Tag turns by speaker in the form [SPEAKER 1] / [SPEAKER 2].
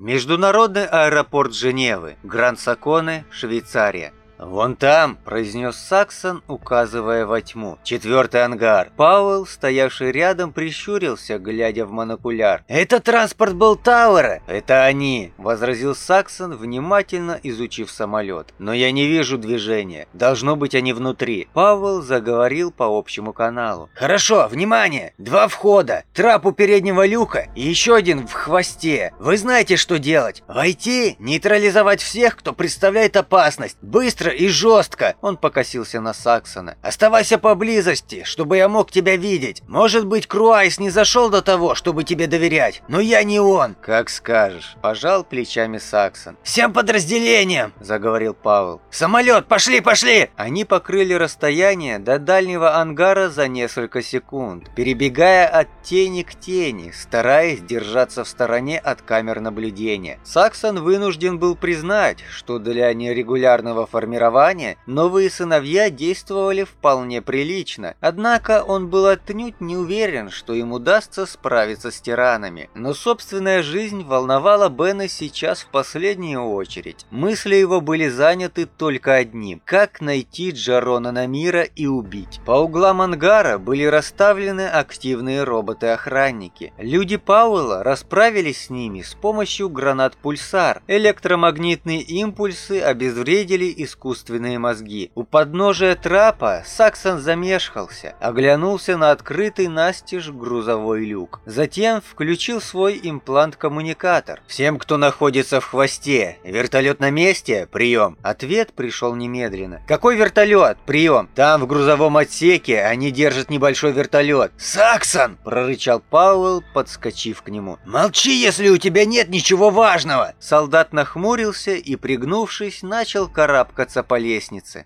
[SPEAKER 1] Международный аэропорт Женевы, Гранд-Саконе, Швейцария. «Вон там», – произнес Саксон, указывая во тьму. «Четвертый ангар». Пауэлл, стоявший рядом, прищурился, глядя в монокуляр. «Это транспорт был Тауэра!» «Это они!» – возразил Саксон, внимательно изучив самолет. «Но я не вижу движения. Должно быть, они внутри». Пауэлл заговорил по общему каналу. «Хорошо, внимание! Два входа, трап у переднего люка и еще один в хвосте. Вы знаете, что делать? Войти, нейтрализовать всех, кто представляет опасность. Быстро быстро и жестко!» Он покосился на Саксона. «Оставайся поблизости, чтобы я мог тебя видеть. Может быть, Круайс не зашел до того, чтобы тебе доверять, но я не он!» «Как скажешь!» – пожал плечами Саксон. «Всем подразделениям!» – заговорил Павел. «Самолет! Пошли, пошли!» Они покрыли расстояние до дальнего ангара за несколько секунд, перебегая от тени к тени, стараясь держаться в стороне от камер наблюдения. Саксон вынужден был признать, что для нерегулярного формирования формирования новые сыновья действовали вполне прилично, однако он был отнюдь не уверен, что им удастся справиться с тиранами. Но собственная жизнь волновала Бена сейчас в последнюю очередь. Мысли его были заняты только одним – как найти Джарона Намира и убить. По углам ангара были расставлены активные роботы-охранники. Люди Пауэлла расправились с ними с помощью гранат-пульсар. Электромагнитные импульсы обезвредили искусственные искусственные мозги. У подножия трапа Саксон замешкался, оглянулся на открытый настежь грузовой люк. Затем включил свой имплант-коммуникатор. «Всем, кто находится в хвосте, вертолет на месте? Прием!» Ответ пришел немедленно. «Какой вертолет? Прием! Там, в грузовом отсеке, они держат небольшой вертолет». «Саксон!» – прорычал Пауэлл, подскочив к нему. «Молчи, если у тебя нет ничего важного!» Солдат нахмурился и, пригнувшись, начал карабкаться по лестнице.